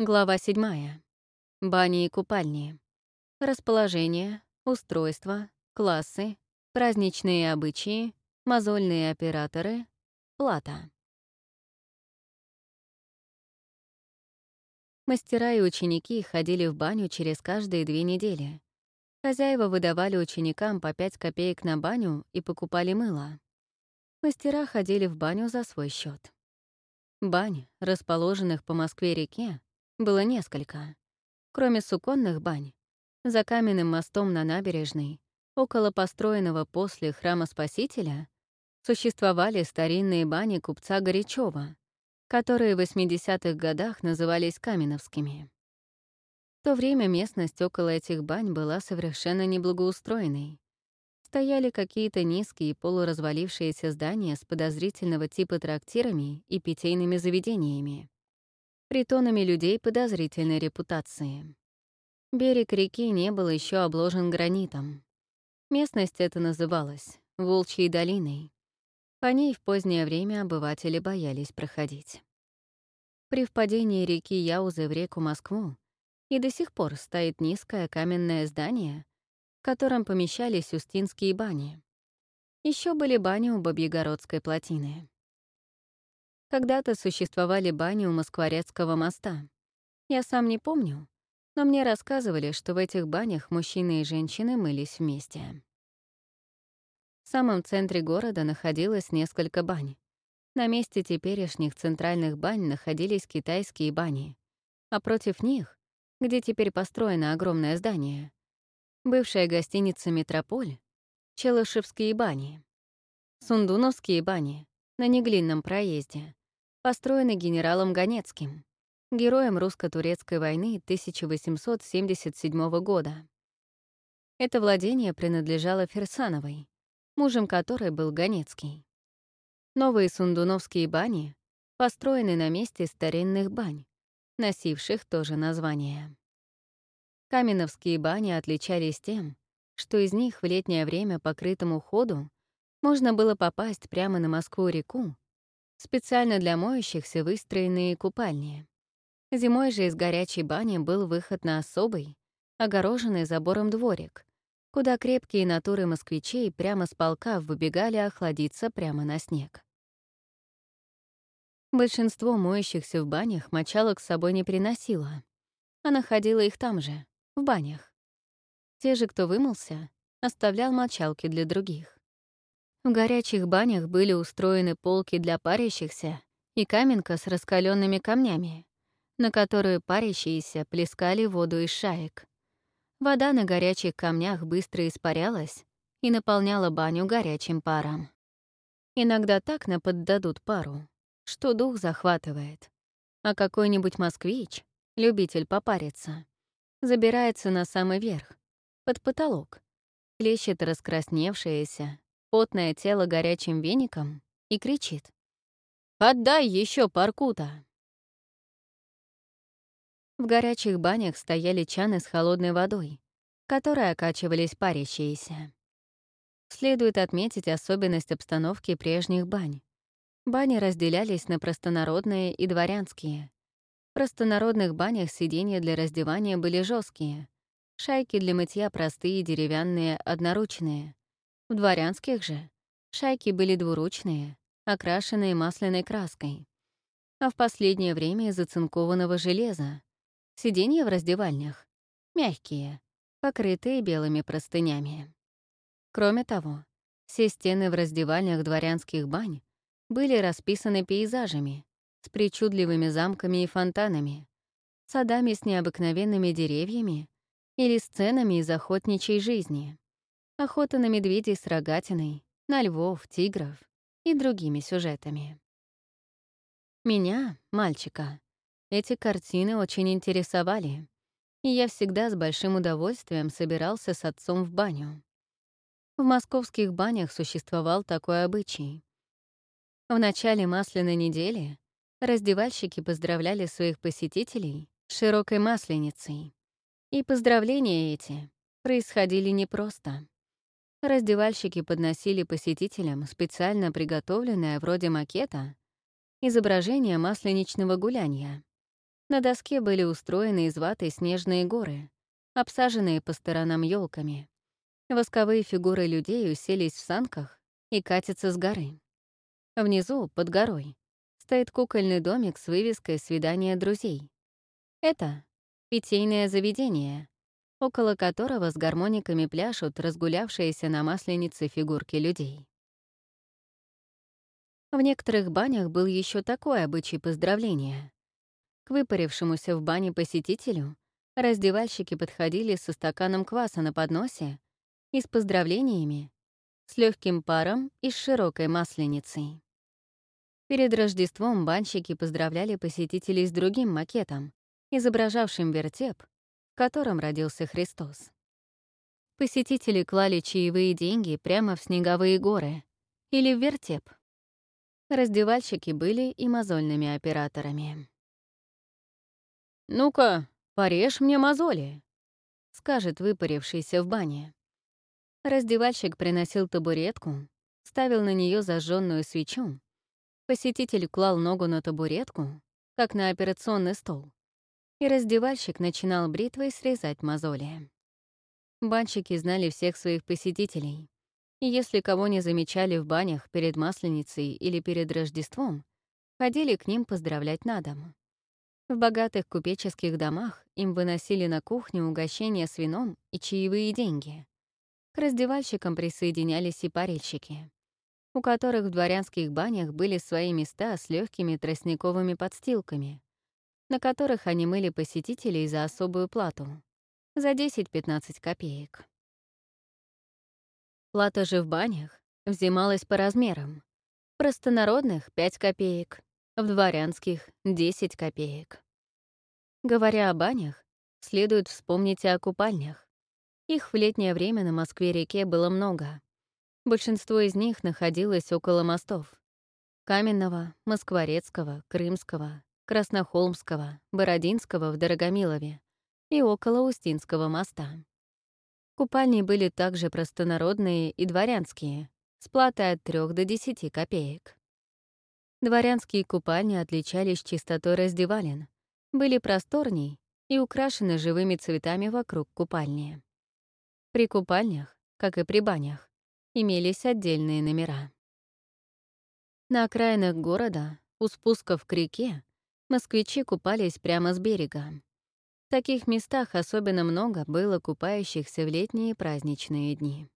Глава 7. Бани и купальни. Расположение, устройство, классы, праздничные обычаи, мозольные операторы, плата. Мастера и ученики ходили в баню через каждые две недели. Хозяева выдавали ученикам по 5 копеек на баню и покупали мыло. Мастера ходили в баню за свой счет. Бань, расположенных по Москве-реке, было несколько. Кроме суконных бань, за каменным мостом на набережной, около построенного после храма Спасителя, существовали старинные бани купца Горячева, которые в 80-х годах назывались Каменовскими. В то время местность около этих бань была совершенно неблагоустроенной. Стояли какие-то низкие полуразвалившиеся здания с подозрительного типа трактирами и питейными заведениями притонами людей подозрительной репутации. Берег реки не был еще обложен гранитом. Местность эта называлась Волчьей долиной. По ней в позднее время обыватели боялись проходить. При впадении реки Яузы в реку Москву и до сих пор стоит низкое каменное здание, в котором помещались Устинские бани. Еще были бани у Бабьегородской плотины. Когда-то существовали бани у Москворецкого моста. Я сам не помню, но мне рассказывали, что в этих банях мужчины и женщины мылись вместе. В самом центре города находилось несколько бань. На месте теперешних центральных бань находились китайские бани, а против них, где теперь построено огромное здание, бывшая гостиница «Метрополь», Челышевские бани, Сундуновские бани на Неглинном проезде, построены генералом Ганецким, героем русско-турецкой войны 1877 года. Это владение принадлежало Ферсановой, мужем которой был Ганецкий. Новые сундуновские бани построены на месте старинных бань, носивших то же название. Каменовские бани отличались тем, что из них в летнее время по крытому ходу можно было попасть прямо на Москву-реку специально для моющихся выстроенные купальни. Зимой же из горячей бани был выход на особый, огороженный забором дворик, куда крепкие натуры москвичей прямо с полка выбегали охладиться прямо на снег. Большинство моющихся в банях мочалок с собой не приносило, а находила их там же, в банях. Те же, кто вымылся, оставлял мочалки для других. В горячих банях были устроены полки для парящихся и каменка с раскаленными камнями, на которую парящиеся плескали воду из шаек. Вода на горячих камнях быстро испарялась и наполняла баню горячим паром. Иногда так наподдадут пару, что дух захватывает. А какой-нибудь москвич, любитель попариться, забирается на самый верх, под потолок, плещет раскрасневшееся, потное тело горячим веником и кричит. «Отдай еще паркута!» В горячих банях стояли чаны с холодной водой, которые окачивались парящиеся. Следует отметить особенность обстановки прежних бань. Бани разделялись на простонародные и дворянские. В простонародных банях сиденья для раздевания были жесткие, шайки для мытья простые, деревянные, одноручные. В дворянских же шайки были двуручные, окрашенные масляной краской, а в последнее время из оцинкованного железа. Сиденья в раздевальнях — мягкие, покрытые белыми простынями. Кроме того, все стены в раздевальнях дворянских бань были расписаны пейзажами с причудливыми замками и фонтанами, садами с необыкновенными деревьями или сценами из охотничьей жизни охота на медведей с рогатиной, на львов, тигров и другими сюжетами. Меня, мальчика, эти картины очень интересовали, и я всегда с большим удовольствием собирался с отцом в баню. В московских банях существовал такой обычай. В начале масляной недели раздевальщики поздравляли своих посетителей широкой масленицей. И поздравления эти происходили непросто. Раздевальщики подносили посетителям специально приготовленное вроде макета изображение масленичного гуляния. На доске были устроены из ваты снежные горы, обсаженные по сторонам елками. Восковые фигуры людей уселись в санках и катятся с горы. Внизу, под горой, стоит кукольный домик с вывеской «Свидание друзей». Это питейное заведение, около которого с гармониками пляшут разгулявшиеся на масленице фигурки людей. В некоторых банях был еще такой обычай поздравления. К выпарившемуся в бане посетителю раздевальщики подходили со стаканом кваса на подносе и с поздравлениями, с легким паром и с широкой масленицей. Перед Рождеством банщики поздравляли посетителей с другим макетом, изображавшим вертеп, котором родился Христос. Посетители клали чаевые деньги прямо в снеговые горы или в вертеп. Раздевальщики были и мозольными операторами. «Ну-ка, порежь мне мозоли», — скажет выпарившийся в бане. Раздевальщик приносил табуретку, ставил на нее зажженную свечу. Посетитель клал ногу на табуретку, как на операционный стол, и раздевальщик начинал бритвой срезать мозоли. Банщики знали всех своих посетителей, и если кого не замечали в банях перед Масленицей или перед Рождеством, ходили к ним поздравлять на дом. В богатых купеческих домах им выносили на кухню угощения с вином и чаевые деньги. К раздевальщикам присоединялись и парильщики, у которых в дворянских банях были свои места с легкими тростниковыми подстилками, на которых они мыли посетителей за особую плату — за 10-15 копеек. Плата же в банях взималась по размерам. В простонародных — 5 копеек, в дворянских — 10 копеек. Говоря о банях, следует вспомнить и о купальнях. Их в летнее время на Москве-реке было много. Большинство из них находилось около мостов — Каменного, Москворецкого, Крымского, Краснохолмского, Бородинского в Дорогомилове и около Устинского моста. Купальни были также простонародные и дворянские, с платой от 3 до 10 копеек. Дворянские купальни отличались чистотой раздевален, были просторней и украшены живыми цветами вокруг купальни. При купальнях, как и при банях, имелись отдельные номера. На окраинах города, у спусков к реке, москвичи купались прямо с берега. В таких местах особенно много было купающихся в летние праздничные дни.